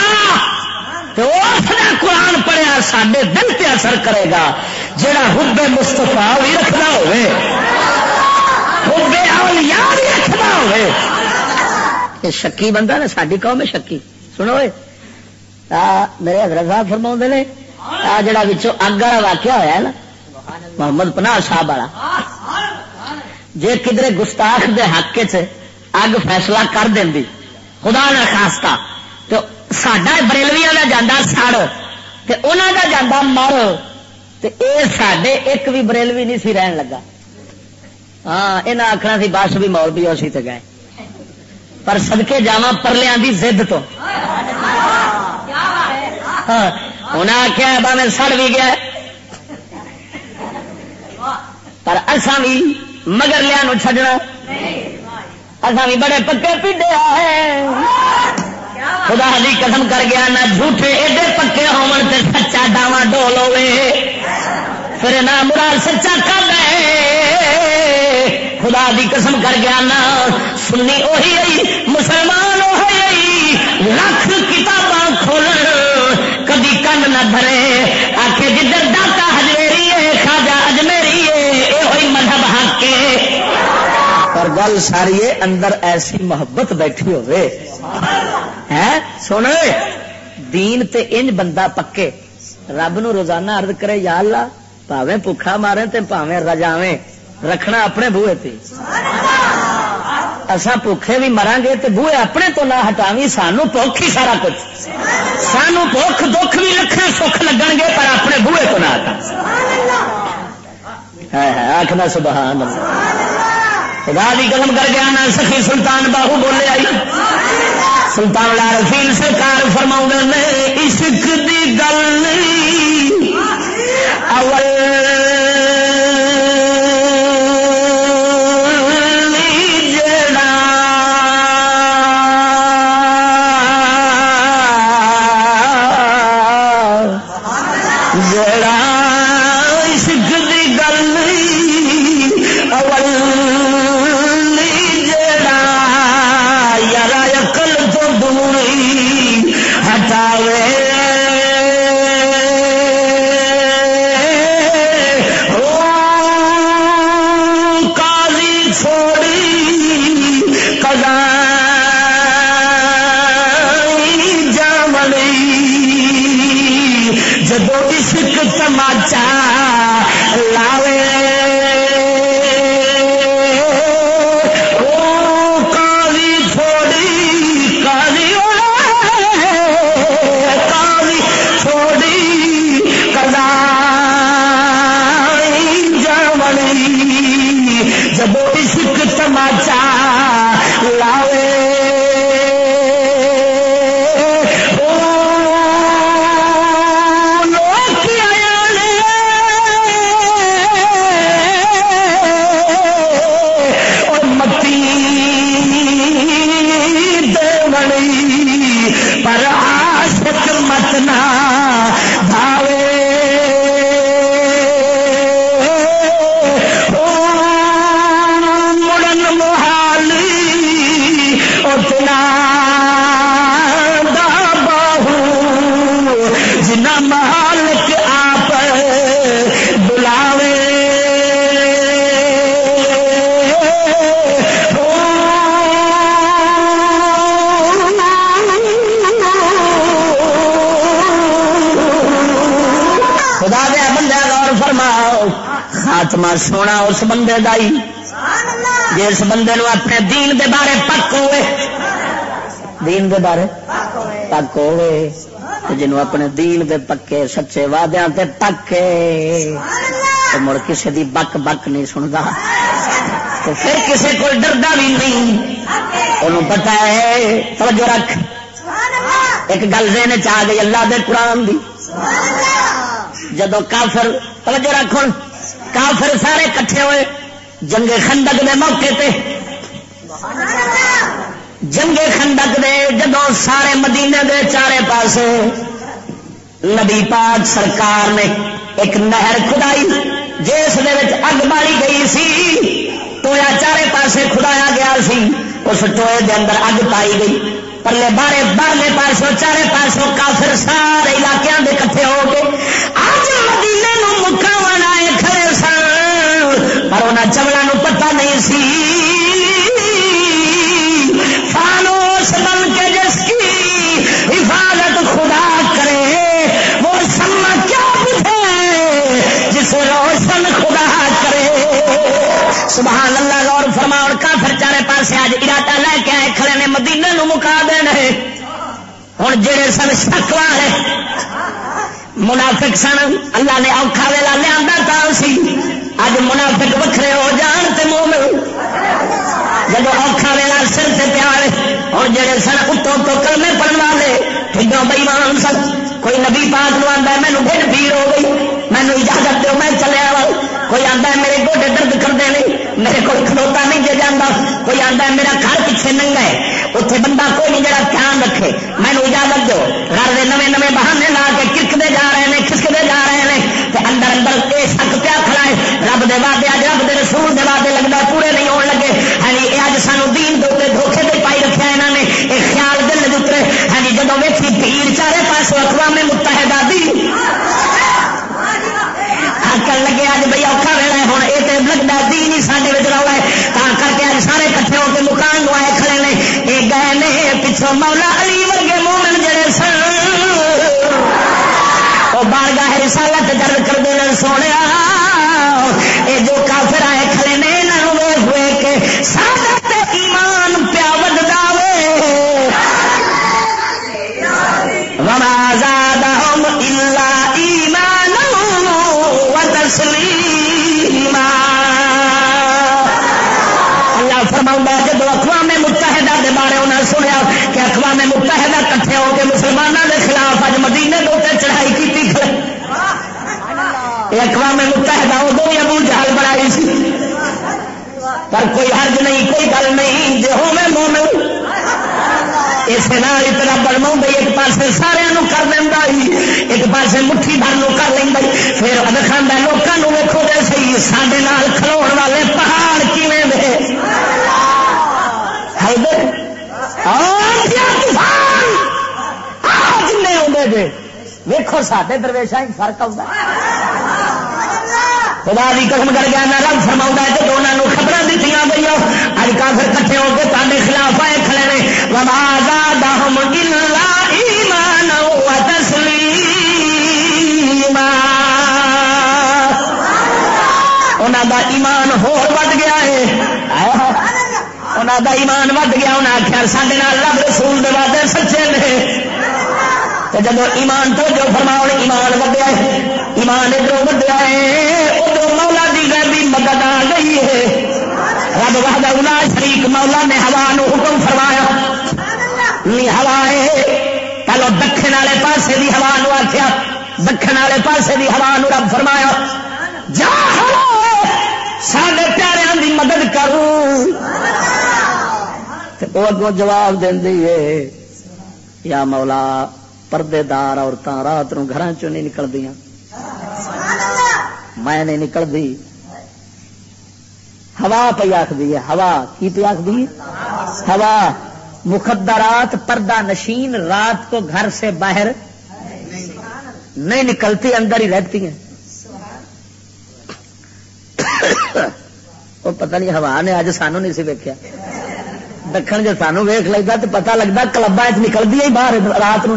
تے تو قرآن پڑھیا سڈے دل پہ اثر کرے گا جڑا حب مستفا بھی رکھنا ہوئے، حب اولیاء بھی رکھنا ہوئے۔ یہ شکی بندہ نا ساری قوم ہے شکی۔ سنو میرے حضرت صاحب فرما نے، آ جڑا بچوں اگ والا واقعہ ہوا نا، محمد پناہ صاحب والا۔ جی کدھر گستاخ دے حق چ اگ فیصلہ کر دیں خدا نہ خاصتا تو سڈا بریلویا کا جانا سڑ انہوں کا جانا مر۔ یہ سڈے ایک بھی بریلوی نہیں سی رہن لگا۔ ہاں یہاں آخنا سی بس بھی مول بھی اسی تو گئے۔ پر سدکے جا پرلیا کی زد تو۔ ہاں، انہیں آخیا با میں سڑ بھی گیا۔ پر اصا بھی مگر لیا چڈنا اصا بھی بڑے پکے پیڈے ہیں خدا دی قسم کر گیا نہ جھوٹے ایڈے پکے ہون تے سچا ڈاوا ڈول ہوے پھر نہ مراد سچا کر خدا دی قسم کر گیا نہ سنی وہی آئی مسلمان وہی آئی لکھ کتاباں کھولن دی کن نہ دھرے آخ جدھر داتا ہجمیری ہے خاجا اجمیری ہے یہ ہوئی مذہب حق کے پر گل ساری اندر ایسی محبت بیٹھی ہوئے۔ سن دین تے انج بندہ پکے۔ رب نو روزانہ ارد کرے، یا اللہ پاوے بھوکھا مارے تے پاوے رجاویں۔ رکھنا اپنے بوئے تے۔ اصا بھوکھے بھی مران گے تو بوئے اپنے تو نہ ہٹاوی سانو بھوک ہی سارا کچھ۔ سانو بھوک دکھ بھی لکھنا سکھ لگن گے پر اپنے بوئے تو نہ ہٹا آخنا سبحان اللہ۔ خدا دی قلم کر گیا نا سخی سلطان باہو بولے آئی۔ سلطان لال فیل سرکار فرما نے عشق دی گل نہیں سونا اس بندے کا جس بندے نو اپنے دین دے بارے پک ہوئے۔ دین دے بارے پک ہوئے۔ جنوں اپنے دین دے پکے، سچے وعدے تے پکے۔ تو مڑ کسی دی بک بک نہیں سنتا تو پھر کسی کو ڈردا بھی نہیں۔ انہوں پتا ہے، توجہ رکھ۔ ایک گل دین چاہ گئی اللہ دے قرآن دی۔ جدو کافر، توجہ رکھ کافر سارے کٹھے ہوئے۔ جنگ خندق دے موقع تے۔ جنگ خندق دے جدو سارے مدینے دے چارے پاسے نبی پاک سرکار نے ایک نہر کھدائی جس اگ بالی گئی سی، ٹویا چارے پاسے کھدایا گیا سی، اس ٹوئے دے اندر اگ پائی گئی۔ پرلے بارے بارے پاسوں، چارے پاسوں کافر سارے علاقوں کے کٹھے ہو گئے جڑے سن شک والے منافق سن، اللہ نے اوکھا ویلا لیا سی۔ اج منافق وکھرے ہو جان تے مومن۔ جب اوکھا ویلا سر سے پیار اور جڑے سن اتوں تو کلمے پڑھنے والے ٹھگوں بئیمان سن۔ کوئی نبی پاک نو آتا مینو بھڑ پیر ہو گئی۔ مینو اجازت دو میں چلیا وا کوئی آتا ہے میرے گوڈے درد کرتے نہیں میرے کو کھلوتا نہیں جی جانا کوئی آتا ہے میرا گھر پیچھے ننگا ہے اتنے بندہ کوئی نہیں جڑا دھیان رکھے مینو اجازت دو گھر کے نئے نئے بہانے لا کے کھسکتے جا رہے ہیں کھسکتے جا رہے ہیں اندر اندر یہ شک پیا کھڑا ہے رب دے وعدے اج رب دے رسول دے وعدے لگتا پورے نہیں ہون لگے ہاں یہ اج سانو دین دے دھوکھے دے پائی رکھا یہاں نے یہ خیال دل دے اترے ہاں جی جب ویسی بھیڑ چارے پاس اقوام متحدہ کرن لگے اج ویلا ہے ہوں یہ تو لگتا دین ہی سارے رولا ہے تا کر کے سارے کٹھے ہو کے مکان لو کھڑے نے۔ یہ گئے نے پچھوں مولا علی ورگے مومن جڑے سن۔ وہ بار گاہ رسالت درد کر دے سونے یہ جو کافر آئے کھڑے نے یہاں ویخ ہوئے کہ سارا ایمان پیا ودتا وے وما زادهم اقوام متحدہ ادو بھی ابو جہل بنائی سی۔ پر کوئی حرج نہیں، کوئی گل نہیں، جو میں مومن۔ اس اتنا بڑھنا ایک پاس سارا کر دینا ایک پاس مٹھی بھر کر لینا پھر دکھانا لوگوں ویکو گے سی سڈے کھلو والے پہاڑ کیون جن آدھے جی ویکو سڈے درویشا ہی فرق آتا خدا بھی قسم کر گیا میں رب فرما ہے کہ دونوں خبر دیتی گئی اج کافر کٹھے ہو کے تانے خلاف آئے کھڑے نے۔ ومازا دہم گلا ایمان انہوں دا ایمان ہور ود گیا ہے۔ انہوں دا ایمان ود گیا انہیں آخیا سڈے رب رسول دے وعدے سچے نے۔ جب ایمان تو جو فرماؤ ایمان ودیا ہے ایمان ادھر ودیا ہے مولا دی غیبی مدد آ گئی ہے۔ رب وحدہ الا شریک مولا نے ہوا نو حکم فرمایا۔ نہیں ہوا پہلو دکھن والے پاسے دی ہوا نو آخیا دکھن والے پاسے دی ہوا نو رب فرمایا۔ جا سارے پیاروں دی مدد کروں وہ اگوں جواب دینی ہے۔ یا مولا پردے دار عورتیں رات نو گھر چ نہیں نکلدیاں؟ میں نہیں نکلتی ہوا پہ آخری ہے ہوا کی پہ آخری ہوا۔ مخدرات پردہ نشین رات کو گھر سے باہر نہیں نکلتی اندر ہی رہتی ہیں۔ وہ پتہ نہیں ہوا نے اج سانو نہیں سی ویکیا دکھن جو سانو ویخ لگتا تو پتا لگتا کلبا نکلتی ہے باہر رات نو۔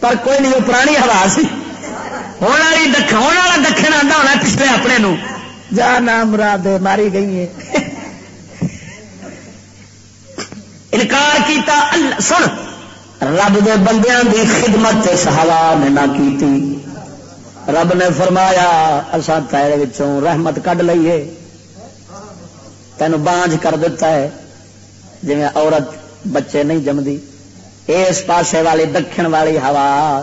پر کوئی نہیں وہ پرانی ہوا سی۔ ہونے والا دکھن آتا ہونا پچھلے اپنے نو۔ جا نام مراد ماری گئی ہے۔ انکار کیتا سن رب دے بندیاں دی خدمت ہوا نے نہ کیتی۔ رب نے فرمایا اصا تیرے رحمت کڈ لئیے تین بانج کر دیتا ہے۔ جی عورت بچے نہیں جمدی۔ اس پاسے والی دکھن والی ہوا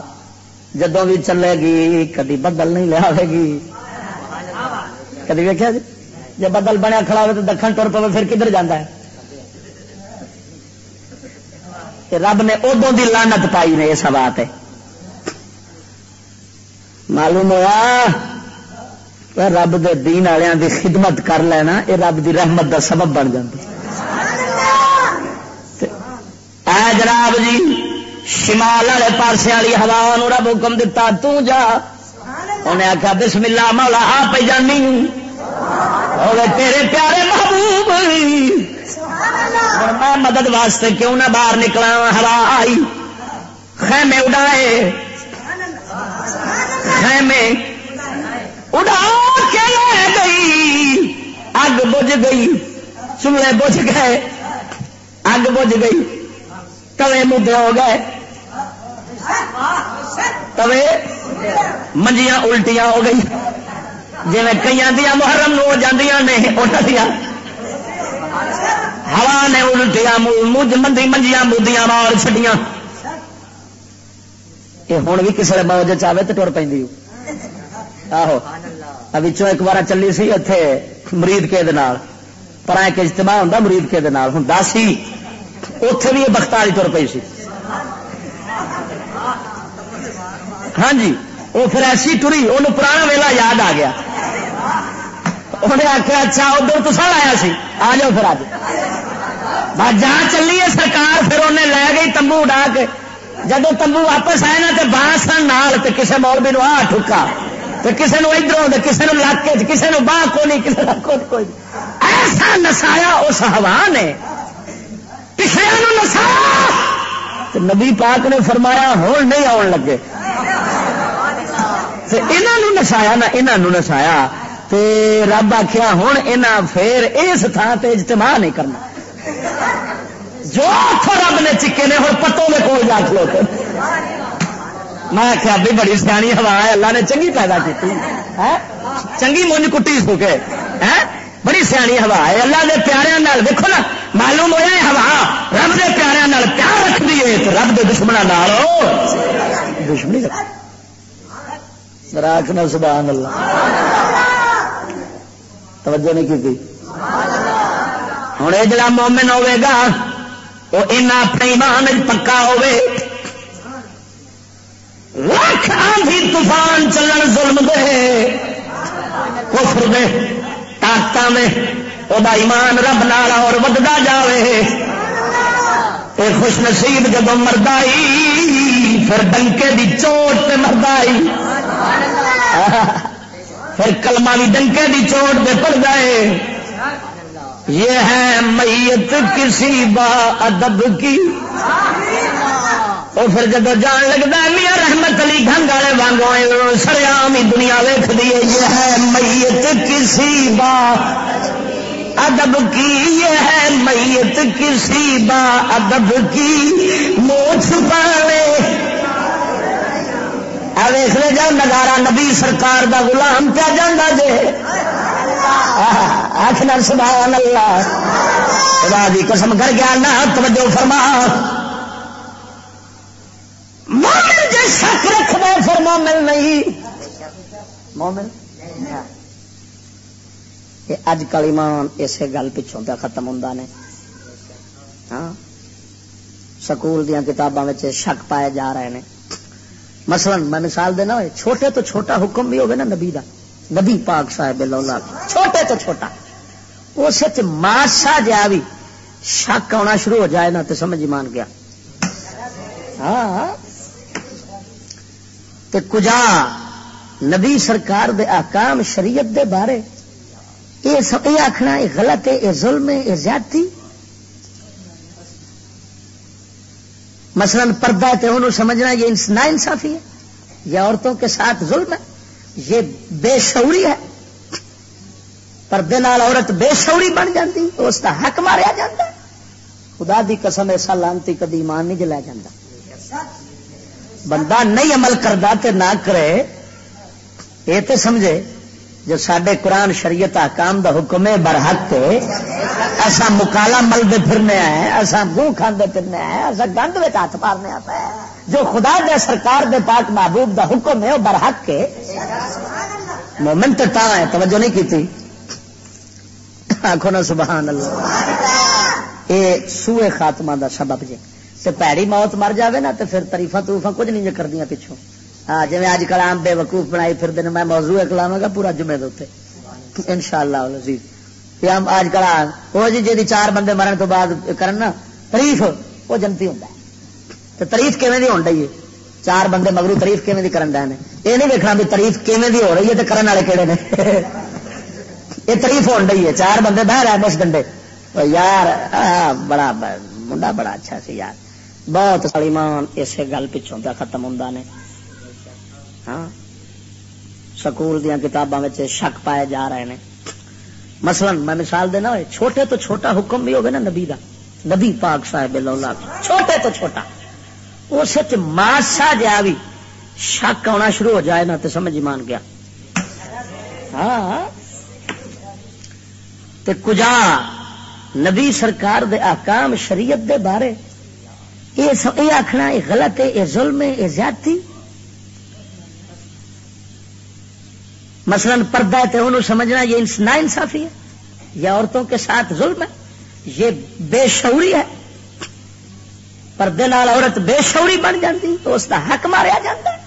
جدو بھی چلے گی، کدی بدل نہیں لیا گی۔ کدی ویکیا جی؟ جب بدل بنیا کھڑا ہو تو دکھن ٹر پہ پھر کدھر جانا ہے؟ رب نے ادو دی لانت پائی نے اس بات معلوم ہوا رب دے دین والوں دی خدمت کر لینا یہ رب دی رحمت دا سبب بن جاتی جناب جی شمال والے پاسے والی ہوا رب حکم دتا جا. انہیں آخیا بسم اللہ مولا، آ پہ جانی. تیرے پیارے محبوب میں مدد واسطے کیوں نہ باہر نکلا ہوا آئی۔ خیمے اڈائے۔ خیمے اڈا کے لے گئی۔ اگ بج گئی۔ چولہے بج گئے۔ اگ بج گئی۔ توے مدے ہو گئے؟ توے منجیاں الٹیاں ہو گئی۔ جی کئی دیا محرم ہو دیا ہوا نے الٹیاں مندی منجیاں مودیاں مار چڈیاں یہ ہوں بھی کسی نے موج چاہے تو ٹر پہ آہو۔ بچوں ایک بار چلی سی اتے مرید کے دال پر ایک اجتماع ہوں مرید کے دال ہوں دس ہی اتے بھی یہ بختاری تر پی سی۔ ہاں جی وہ پھر ایسی ٹری وہ پرانا ویلا یاد آ گیا۔ انہیں آخیا اچھا ادھر تو سر آیا سی۔ آ جاؤ پھر آج بس جہاں چلی ہے سرکار، پھر انہیں لے گئی تمبو اڈا کے۔ جب تمبو واپس آئے نا تو بانس نال تو کسی مولوی نو آ ٹھکا۔ تو کسی نے ادھر کسی نے لاک کسی نے باہ کو نہیں کسی کو ایسا نسایا اس ہوا نے۔ پچھلے نسایا نبی پاک نے فرمایا ہوں نہیں آن لگے۔ انہوں نسایا نہ انہوں نسایا۔ رب آخیا ہوں یہاں پھر اس تھان سے اجتماع نہیں کرنا۔ جو رب نے چکے نے ہوں پتوں میں کول جا کھلو میں آخیا بھی بڑی سیانی ہوا ہے، اللہ نے چنگی پیدا کی ہاں؟ چنگی مونج کٹی سو کے۔ ہاں؟ بڑی سیانی ہوا ہے، اللہ کے پیاروں دیکھو نا۔ معلوم ہوا ہے ہوا، رب کے پیاروں پیار رکھ دیے تو رب کے دشمنوں دشمنی راکنا سبحان اللہ۔ توجہ نہیں کی ہوں یہ جڑا مومن ہوے گا، وہ اپنے ایمان پکا ہوے لکھ آندھی طوفان چلن ظلم دے۔ کفر دے طاقت میں وہ ایمان رب نال اور ودتا جائے اے خوش نصیب جب مرد پھر ڈنکے دی چوٹ پہ مرد پھر کلمہ بھی ڈنکے دی چوٹ پہ پڑ جائے یہ ہے میت کسی با ادب کی وہ پھر جب جان لگتا میاں رحمت علی گنگ والے وانگو سریام ہی دنیا ویخ دیے یہ ہے میت کسی با ادب کی یہ ہے میت کسی با ادب کی موچ پانے ویس لے جاؤ نگارا نبی سرکار دا غلام کیا جانا جے۔ آخر سبحان اللہ۔ خدا دی قسم کر گیا نہ توجہ فرما۔ مومن جی شک رکھ دے پھر مومن نہیں۔ مومن؟ اج کل ایمان اسے گل پچھوں پہ ختم ہوں نے۔ ہاں؟ سکول دیا کتاباں شک پائے جا رہے ہیں مثلا میں مثال دینا ہوئے، چھوٹے تو چھوٹا حکم بھی ہوگا نا نبی دا۔ نبی پاک صاحب لولا چھوٹے تو چھوٹا۔ اس ماسا جا بھی شک آنا شروع ہو جائے نا تو سمجھ مان گیا۔ ہاں،, ہاں تے کجا نبی سرکار دے آکام شریعت دے بارے یہ آخنا یہ غلط ہے، یہ ظلم ہے، یہ زیادتی۔ مثلا پردہ ہے تو انہوں سمجھنا یہ نا انصافی ہے، یہ عورتوں کے ساتھ ظلم ہے، یہ بے شعوری ہے۔ پردے نال عورت بے شعوری بن جاتی اس کا حق ماریا جاتا خدا دی قسم ایسا لانتی کدی ایمان نہیں جلایا جاتا بندہ نہیں عمل کرتا تے نہ کرے، یہ تو سمجھے۔ جو سڈے قرآن شریعت حکام دا حکم ہے برحق ایسا مکالا ملتے پھرنے آئے ایسا گوں کھانے پھرنے آئے ایسا گند میں ہاتھ مارنے آتا ہے۔ جو خدا دے سرکار دے پاک محبوب دا حکم ہے، وہ برحق کے مومن تو تا ہے، توجہ نہیں کی آخو نا سبحان اللہ۔ یہ سوئے خاتمہ دا سبب جی تے پیڑی موت مر جاوے نا، تے پھر تریفا تروفا کچھ نہیں کر دیا پچھوں۔ ہاں جی اج کل آم بے وقوف بنائی پھر دن میں موضوع کلاوا گا پورا جمعے دے ان شاء اللہ اج کل آم وہ جی جی چار بندے مرن تو بعد کرنا تریف وہ جنتی ہوں تو تریف کیون دی ہونی ہے؟ چار بندے مگرو تریف کیون دی کرن رہے ہیں یہ نہیں دیکھنا بھی تریف کیون دی ہو رہی ہے تو کرن والے کہڑے نے؟ یہ تریف ہو رہی ہے۔ چار بندے بہ رہے بس ڈنڈے۔ یار بڑا منڈا بڑا اچھا سی یار بہت سلیمان اسے گل پچھوں پہ ختم ہوں نے ہاں؟ سکول دیا کتاباں شک پائے جا رہے ہیں مثلا میں مثال دینا ہوئے، چھوٹے تو چھوٹا حکم بھی ہوگا نا نبی دا۔ نبی پاک صاحب چھوٹے تو چھوٹا۔ اس ماسا جا بھی شک آنا شروع ہو جائے نا تو سمجھ مان گیا۔ ہاں،, ہاں تے کجا نبی سرکار دے آکام شریعت دے بارے، یہ آخنا یہ غلط ہے، یہ ظلم ہے، یہ زیادتی۔ مثلا پردہ ہے تو انہوں سمجھنا یہ نا انصافی ہے یا عورتوں کے ساتھ ظلم ہے، یہ بے شعوری ہے۔ پردے نال عورت بے شعوری بن جاتی تو اس کا حق ماریا جاتا ہے۔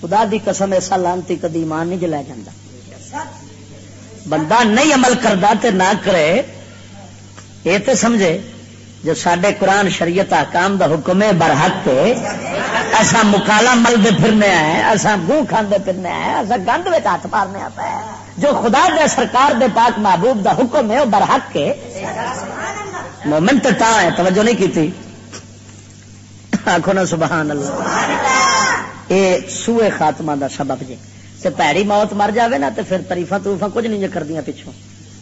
خدا دی قسم، ایسا لانتی کدی ایمان نہیں جلایا جاتا بندہ نہیں عمل کرتا تے نہ کرے، یہ تو سمجھے جو سڈے قرآن شریعت حکام دا حکم ہے، برحق ایسا مکالا ملتے پھرنے ہیں ایسا گوں کھانے پھرنے ہیں ایسا گند میں ہاتھ مارنے آتا ہے جو خدا دے سرکار دے پاک محبوب دا حکم ہے، وہ برحق کے مومن تو تا ہے، توجہ نہیں کی تھی آخو نا سبحان اللہ۔ اے سوئے خاتمہ دا سبب جی تے پیڑی موت مر جاوے نا، تے پھر تریفا تروفا کچھ نہیں کر دیا پچھوں۔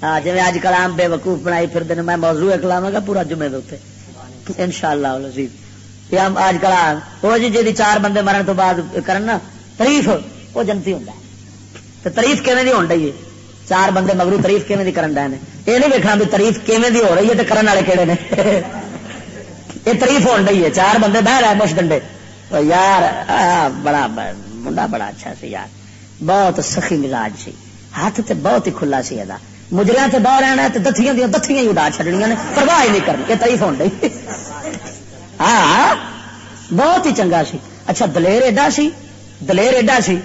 ہاں جی اج کل آم بے وقوف بنائی پھر دن میں موضوع کلاوا گا پورا جمعے دے ان شاء اللہ آج کل وہ جی جی چار بندے مرن تو بعد کرنا تریف، وہ جنتی ہوں تو تریف کیویں دی ہون رہی ہے؟ چار بندے مگرو تریف کیویں دی کرن ڈے یہ نہیں ویکنا بھی تریف کیویں دی ہو رہی ہے تو کرن والے کہڑے نے؟ یہ تریف ہون رہی ہے۔ چار بندے بہ رہے مش ڈنڈے۔ یار بڑا منڈا بڑا اچھا سی یار۔ بہت سخی مزاج سی۔ ہاتھ تے بہت ہی کھلا سی یہ مجرا تے بہ رہنا تے دتیاں دیا دتیاں ہی اڈا چڈنیا نے، پرواہ نہیں کرنی، یہ تریف ہون رہی ہاں بہت ہی چنگا سی۔ اچھا دلیر ایڈا سی، دلیر ایڈا سی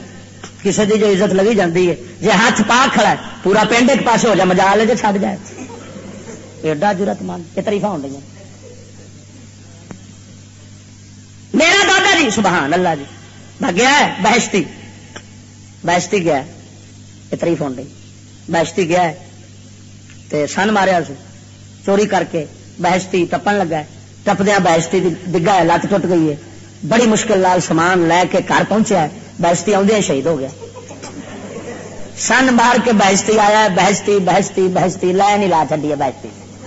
کسی کی جو عزت لگی جاتی ہے۔ جی ہاتھ پا کھڑا ہے، پورا پنڈ ایک پاس ہو جائے مجا لے جی چھڈ جائے۔ ایڈا ضرورت مند، یہ تریفا ہو رہی میرا دادا جی سبحان اللہ جی گیا ہے بہشتی۔ بہشتی گیا ہے، یہ تریف ہو رہی بہشتی گیا ہے۔ تے سن ماریا چوری کر کے بہشتی ٹپن لگا ہے۔ ٹپدیا بہشتی ڈگا ہے، لت ٹوٹ گئی ہے۔ بڑی مشکل لال سامان لے کے گھر پہنچا ہے۔ بہشتی آدھے شہید ہو گیا۔ سن مار کے بہشتی آیا بہشتی بہشتی بہشتی، لے نہیں لا چڈی ہے بہشتی۔